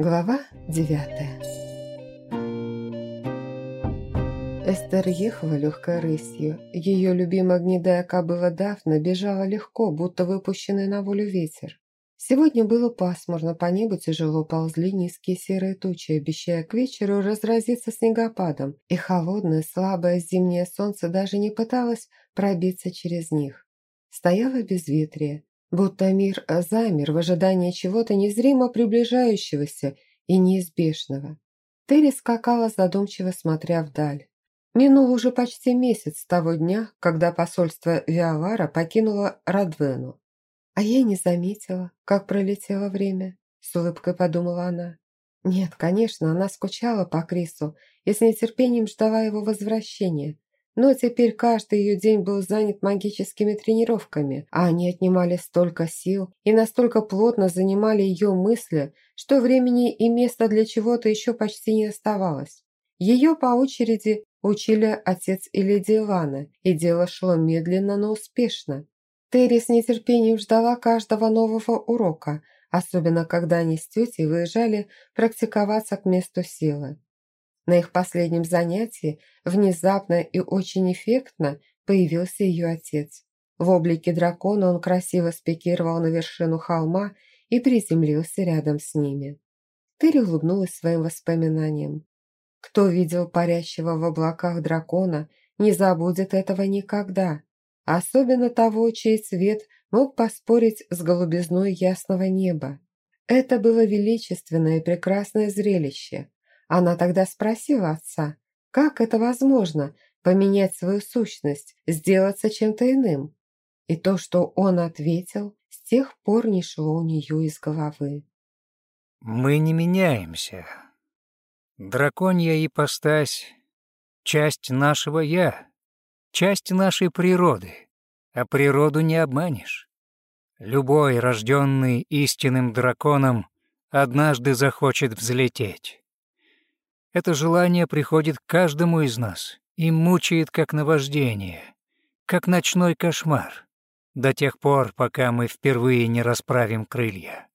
Глава девятая Эстер ехала легкой рысью. Ее любимая гнедая кобыла Дафна бежала легко, будто выпущенный на волю ветер. Сегодня было пасмурно, по небу тяжело ползли низкие серые тучи, обещая к вечеру разразиться снегопадом, и холодное, слабое зимнее солнце даже не пыталось пробиться через них. Стояло безветрие, будто мир замер в ожидании чего-то незримо приближающегося и неизбежного. Терри скакала, задумчиво смотря вдаль. Минул уже почти месяц с того дня, когда посольство Виавара покинуло Радвену. А я не заметила, как пролетело время, с улыбкой подумала она. Нет, конечно, она скучала по Крису и с нетерпением ждала его возвращения, но теперь каждый ее день был занят магическими тренировками, а они отнимали столько сил и настолько плотно занимали ее мысли, что времени и места для чего-то еще почти не оставалось. Ее по очереди учили отец и леди Ивана, и дело шло медленно, но успешно. Терри с нетерпением ждала каждого нового урока, особенно когда они с тетей выезжали практиковаться к месту силы. На их последнем занятии внезапно и очень эффектно появился ее отец. В облике дракона он красиво спикировал на вершину холма и приземлился рядом с ними. Терри улыбнулась своим воспоминаниям. Кто видел парящего в облаках дракона, не забудет этого никогда. Особенно того, чей цвет мог поспорить с голубизной ясного неба. Это было величественное и прекрасное зрелище, она тогда спросила отца, как это возможно, поменять свою сущность, сделаться чем-то иным. И то, что он ответил, с тех пор не шло у нее из головы. «Мы не меняемся. Драконья ипостась — часть нашего «я», часть нашей природы, а природу не обманешь. Любой, рожденный истинным драконом, однажды захочет взлететь. Это желание приходит к каждому из нас и мучает как наваждение, как ночной кошмар, до тех пор, пока мы впервые не расправим крылья.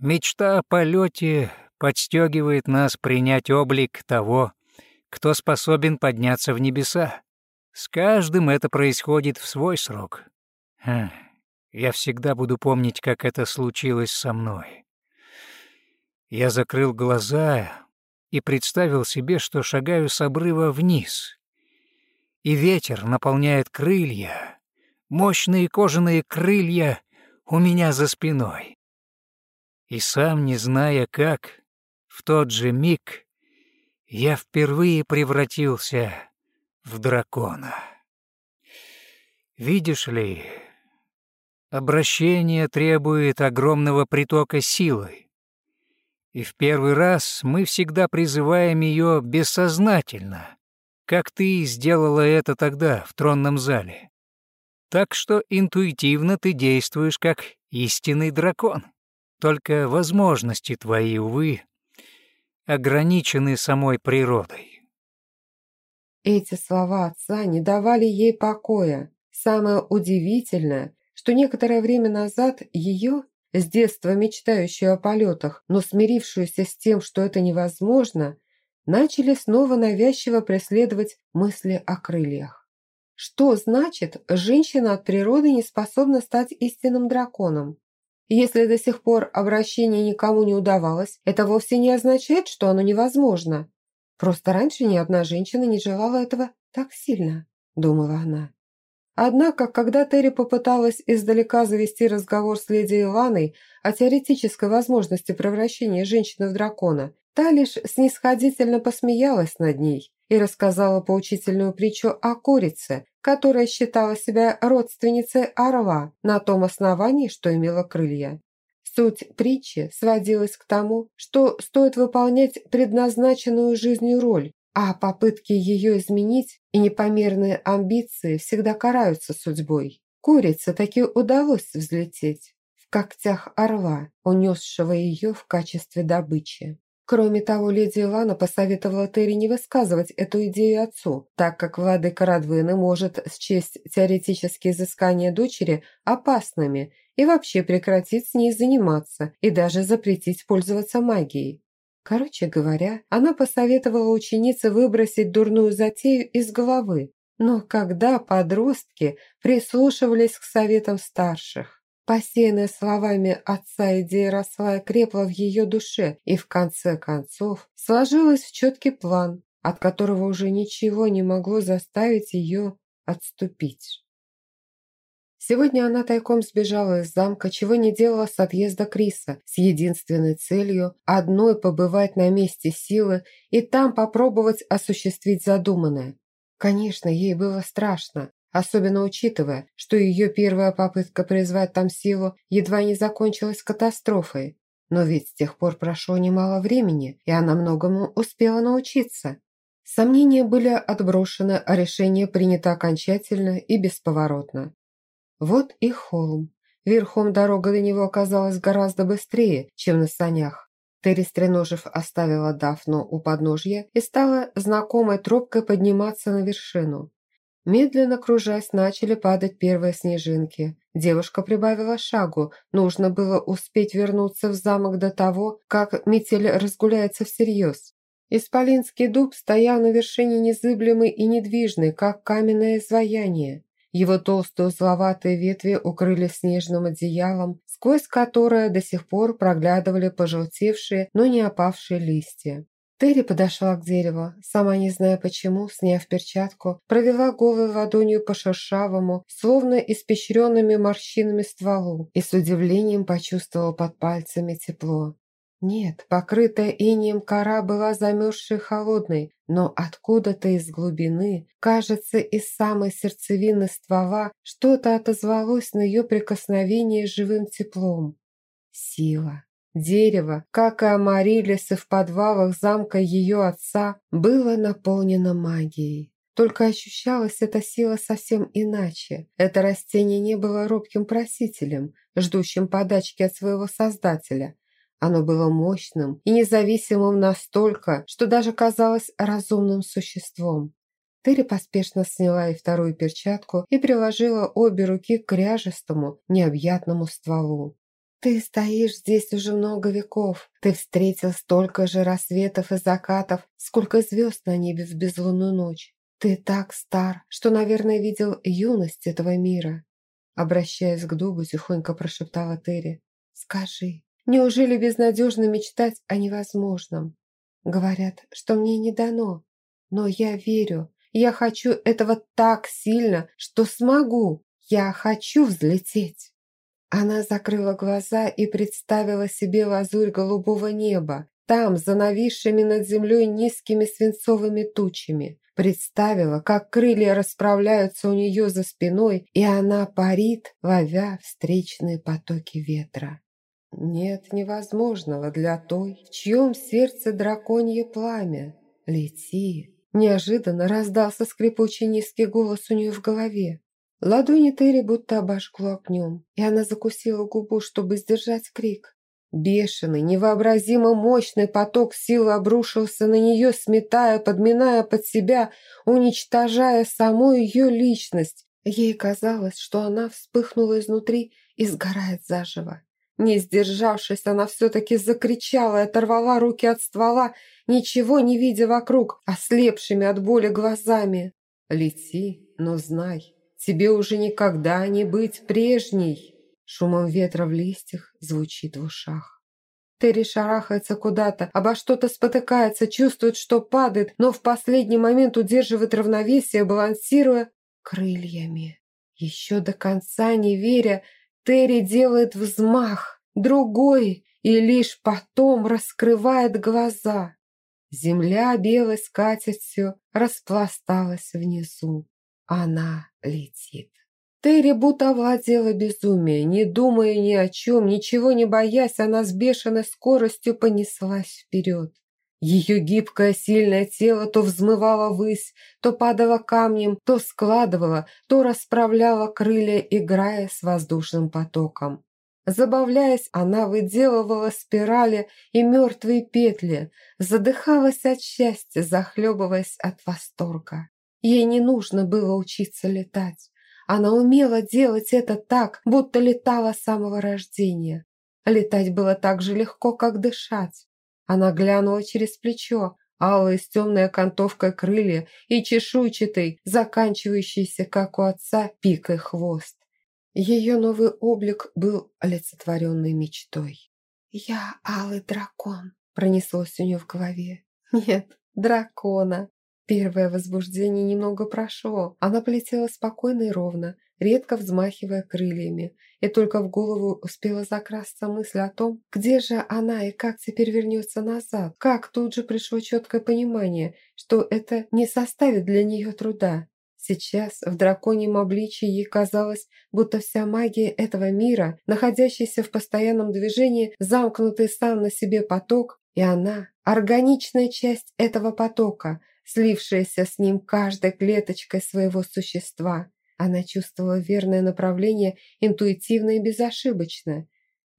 Мечта о полете подстегивает нас принять облик того, кто способен подняться в небеса. С каждым это происходит в свой срок. Хм, я всегда буду помнить, как это случилось со мной. Я закрыл глаза и представил себе, что шагаю с обрыва вниз. И ветер наполняет крылья, мощные кожаные крылья у меня за спиной. И сам, не зная как, в тот же миг я впервые превратился в дракона. Видишь ли, обращение требует огромного притока силы. И в первый раз мы всегда призываем ее бессознательно, как ты сделала это тогда в тронном зале. Так что интуитивно ты действуешь как истинный дракон. Только возможности твои, увы, ограничены самой природой. Эти слова отца не давали ей покоя. Самое удивительное, что некоторое время назад ее с детства мечтающую о полетах, но смирившуюся с тем, что это невозможно, начали снова навязчиво преследовать мысли о крыльях. Что значит, женщина от природы не способна стать истинным драконом? Если до сих пор обращение никому не удавалось, это вовсе не означает, что оно невозможно. Просто раньше ни одна женщина не желала этого так сильно, думала она. Однако, когда Терри попыталась издалека завести разговор с леди Иваной о теоретической возможности превращения женщины в дракона, та лишь снисходительно посмеялась над ней и рассказала поучительную притчу о курице, которая считала себя родственницей орла на том основании, что имела крылья. Суть притчи сводилась к тому, что стоит выполнять предназначенную жизнью роль, а попытки ее изменить и непомерные амбиции всегда караются судьбой. Курице таки удалось взлететь в когтях орла, унесшего ее в качестве добычи. Кроме того, леди Илана посоветовала Терри не высказывать эту идею отцу, так как владыка Радвына может счесть теоретические изыскания дочери опасными и вообще прекратить с ней заниматься и даже запретить пользоваться магией. Короче говоря, она посоветовала ученице выбросить дурную затею из головы, но когда подростки прислушивались к советам старших, посеянная словами отца идея росла и крепла в ее душе и в конце концов сложилась в четкий план, от которого уже ничего не могло заставить ее отступить. Сегодня она тайком сбежала из замка, чего не делала с отъезда Криса, с единственной целью одной побывать на месте силы и там попробовать осуществить задуманное. Конечно, ей было страшно, особенно учитывая, что ее первая попытка призвать там силу едва не закончилась катастрофой. Но ведь с тех пор прошло немало времени, и она многому успела научиться. Сомнения были отброшены, а решение принято окончательно и бесповоротно. Вот и холм. Верхом дорога до него оказалась гораздо быстрее, чем на санях. Терри Стреножев оставила Дафну у подножья и стала знакомой тропкой подниматься на вершину. Медленно кружась, начали падать первые снежинки. Девушка прибавила шагу, нужно было успеть вернуться в замок до того, как метель разгуляется всерьез. Исполинский дуб стоял на вершине незыблемый и недвижный, как каменное изваяние. Его толстые узловатые ветви укрыли снежным одеялом, сквозь которое до сих пор проглядывали пожелтевшие, но не опавшие листья. Терри подошла к дереву, сама не зная почему, сняв перчатку, провела голой ладонью по шершавому, словно испещренными морщинами стволу и с удивлением почувствовала под пальцами тепло. Нет, покрытая инием кора была замерзшей холодной, но откуда-то из глубины, кажется, из самой сердцевины ствола, что-то отозвалось на ее прикосновение живым теплом. Сила. Дерево, как и амарилисы в подвалах замка ее отца, было наполнено магией. Только ощущалась эта сила совсем иначе. Это растение не было робким просителем, ждущим подачки от своего создателя, оно было мощным и независимым настолько, что даже казалось разумным существом. Терри поспешно сняла и вторую перчатку и приложила обе руки к кряжестому, необъятному стволу. «Ты стоишь здесь уже много веков. Ты встретил столько же рассветов и закатов, сколько звезд на небе в безлунную ночь. Ты так стар, что, наверное, видел юность этого мира». Обращаясь к дубу, тихонько прошептала Терри. «Скажи, Неужели безнадежно мечтать о невозможном? Говорят, что мне не дано, но я верю. Я хочу этого так сильно, что смогу. Я хочу взлететь. Она закрыла глаза и представила себе лазурь голубого неба, там, за нависшими над землей низкими свинцовыми тучами. Представила, как крылья расправляются у нее за спиной, и она парит, ловя встречные потоки ветра. Нет невозможного для той, в чьем сердце драконье пламя. Лети. Неожиданно раздался скрипучий низкий голос у нее в голове. Ладони Терри будто обожгло огнем, и она закусила губу, чтобы сдержать крик. Бешеный, невообразимо мощный поток силы обрушился на нее, сметая, подминая под себя, уничтожая саму ее личность. Ей казалось, что она вспыхнула изнутри и сгорает заживо. Не сдержавшись, она все-таки закричала и оторвала руки от ствола, ничего не видя вокруг, ослепшими от боли глазами. «Лети, но знай, тебе уже никогда не быть прежней!» Шумом ветра в листьях звучит в ушах. Терри шарахается куда-то, обо что-то спотыкается, чувствует, что падает, но в последний момент удерживает равновесие, балансируя крыльями. Еще до конца не веря, Терри делает взмах, другой, и лишь потом раскрывает глаза. Земля белой скатертью распласталась внизу. Она летит. Терри будто овладела безумие. Не думая ни о чем, ничего не боясь, она с бешеной скоростью понеслась вперед. Ее гибкое сильное тело то взмывало ввысь, то падало камнем, то складывало, то расправляло крылья, играя с воздушным потоком. Забавляясь, она выделывала спирали и мертвые петли, задыхалась от счастья, захлебываясь от восторга. Ей не нужно было учиться летать. Она умела делать это так, будто летала с самого рождения. Летать было так же легко, как дышать. Она глянула через плечо, алые с темной окантовкой крылья и чешуйчатый, заканчивающийся, как у отца, пикой хвост. Ее новый облик был олицетворенной мечтой. «Я алый дракон», — пронеслось у нее в голове. «Нет, дракона». Первое возбуждение немного прошло. Она полетела спокойно и ровно, редко взмахивая крыльями, и только в голову успела закрасться мысль о том, где же она и как теперь вернется назад, как тут же пришло четкое понимание, что это не составит для нее труда. Сейчас в драконьем обличии ей казалось, будто вся магия этого мира, находящаяся в постоянном движении, замкнутый сам на себе поток, и она – органичная часть этого потока, слившаяся с ним каждой клеточкой своего существа. Она чувствовала верное направление интуитивно и безошибочно.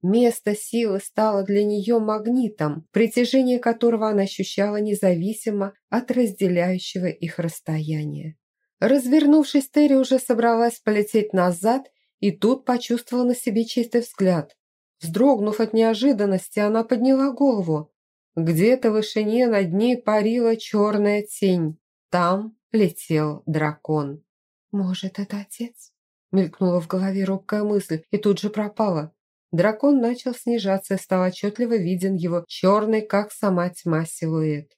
Место силы стало для нее магнитом, притяжение которого она ощущала независимо от разделяющего их расстояния. Развернувшись, Терри уже собралась полететь назад и тут почувствовала на себе чистый взгляд. Вздрогнув от неожиданности, она подняла голову. Где-то в вышине над ней парила черная тень. Там летел дракон. «Может, это отец?» Мелькнула в голове робкая мысль и тут же пропала. Дракон начал снижаться и стал отчетливо виден его черный, как сама тьма, силуэт.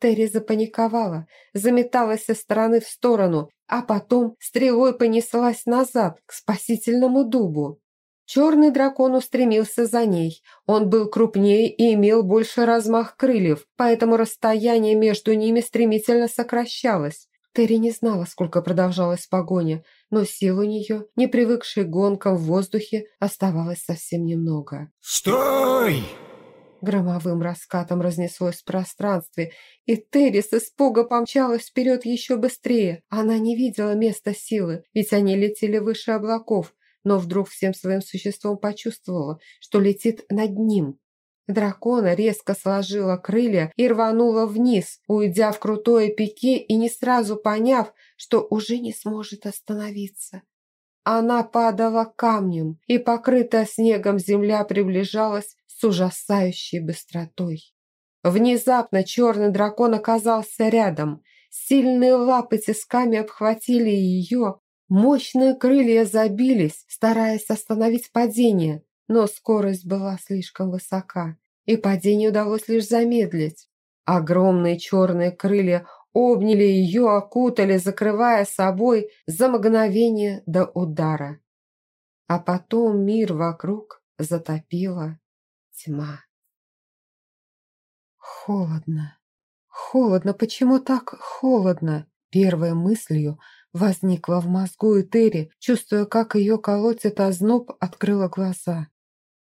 Терри запаниковала, заметалась со стороны в сторону, а потом стрелой понеслась назад, к спасительному дубу. Черный дракон устремился за ней. Он был крупнее и имел больше размах крыльев, поэтому расстояние между ними стремительно сокращалось. Терри не знала, сколько продолжалась погоня, но сил у нее, не привыкшей к гонкам в воздухе, оставалось совсем немного. «Стой!» Громовым раскатом разнеслось в пространстве, и Терри с испуга помчалась вперед еще быстрее. Она не видела места силы, ведь они летели выше облаков, но вдруг всем своим существом почувствовала, что летит над ним. Дракона резко сложила крылья и рванула вниз, уйдя в крутое пике и не сразу поняв, что уже не сможет остановиться. Она падала камнем, и покрытая снегом земля приближалась с ужасающей быстротой. Внезапно черный дракон оказался рядом. Сильные лапы тисками обхватили ее, мощные крылья забились, стараясь остановить падение, но скорость была слишком высока, и падение удалось лишь замедлить. Огромные черные крылья обняли ее, окутали, закрывая собой за мгновение до удара. А потом мир вокруг затопило тьма. Холодно. Холодно. Почему так холодно? Первой мыслью возникла в мозгу Этери, чувствуя, как ее колотит озноб, открыла глаза.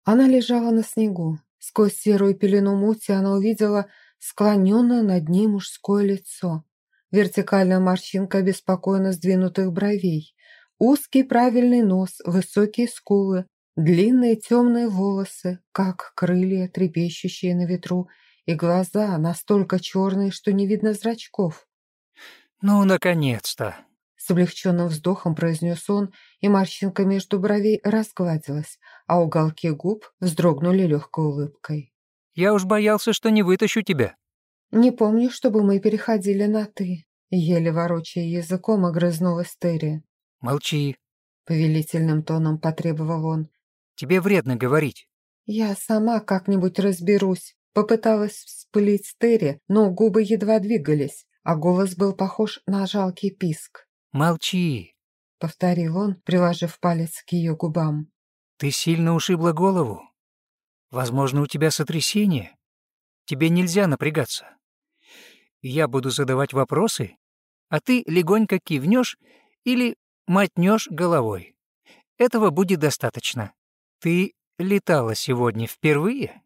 Она лежала на снегу. Сквозь серую пелену мути она увидела склоненное над ней мужское лицо. Вертикальная морщинка беспокойно сдвинутых бровей. Узкий правильный нос, высокие скулы, Длинные темные волосы, как крылья, трепещущие на ветру, и глаза настолько черные, что не видно зрачков. «Ну, наконец-то!» С облегченным вздохом произнес он, и морщинка между бровей разгладилась, а уголки губ вздрогнули легкой улыбкой. «Я уж боялся, что не вытащу тебя». «Не помню, чтобы мы переходили на «ты», — еле ворочая языком огрызнулась Терри. «Молчи», — повелительным тоном потребовал он. Тебе вредно говорить». «Я сама как-нибудь разберусь», — попыталась вспылить Терри, но губы едва двигались, а голос был похож на жалкий писк. «Молчи», — повторил он, приложив палец к ее губам. «Ты сильно ушибла голову. Возможно, у тебя сотрясение. Тебе нельзя напрягаться. Я буду задавать вопросы, а ты легонько кивнешь или мотнешь головой. Этого будет достаточно. «Ты летала сегодня впервые?»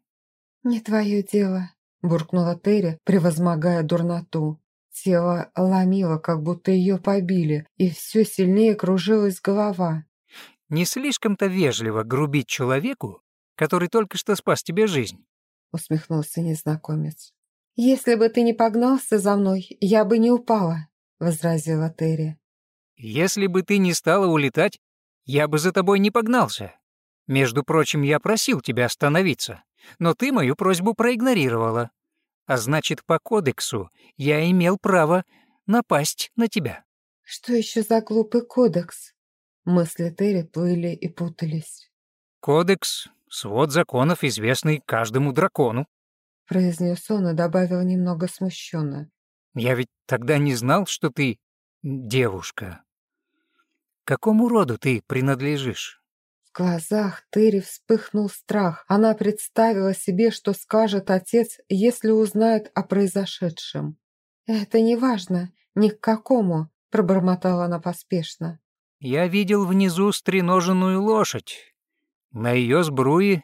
«Не твое дело», — буркнула Терри, превозмогая дурноту. Тело ломило, как будто ее побили, и все сильнее кружилась голова. «Не слишком-то вежливо грубить человеку, который только что спас тебе жизнь», — усмехнулся незнакомец. «Если бы ты не погнался за мной, я бы не упала», — возразила Терри. Если бы ты не стала улетать, я бы за тобой не погнался. Между прочим, я просил тебя остановиться, но ты мою просьбу проигнорировала. А значит, по кодексу я имел право напасть на тебя». «Что еще за глупый кодекс?» Мысли Терри плыли и путались. «Кодекс — свод законов, известный каждому дракону», — произнес он и добавил немного смущенно. «Я ведь тогда не знал, что ты девушка. Какому роду ты принадлежишь?» В глазах Терри вспыхнул страх. Она представила себе, что скажет отец, если узнает о произошедшем. «Это не важно, ни к какому», — пробормотала она поспешно. «Я видел внизу стреноженную лошадь. На ее сбруе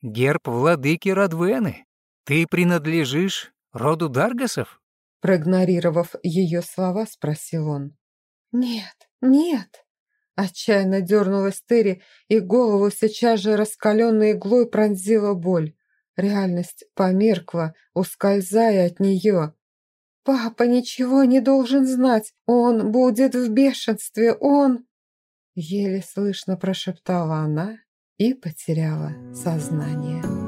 герб владыки Радвены. Ты принадлежишь роду Даргасов?» Проигнорировав ее слова, спросил он. «Нет, нет!» Отчаянно дернулась Терри, и голову сейчас же раскаленной иглой пронзила боль. Реальность померкла, ускользая от нее. «Папа ничего не должен знать. Он будет в бешенстве. Он...» Еле слышно прошептала она и потеряла сознание.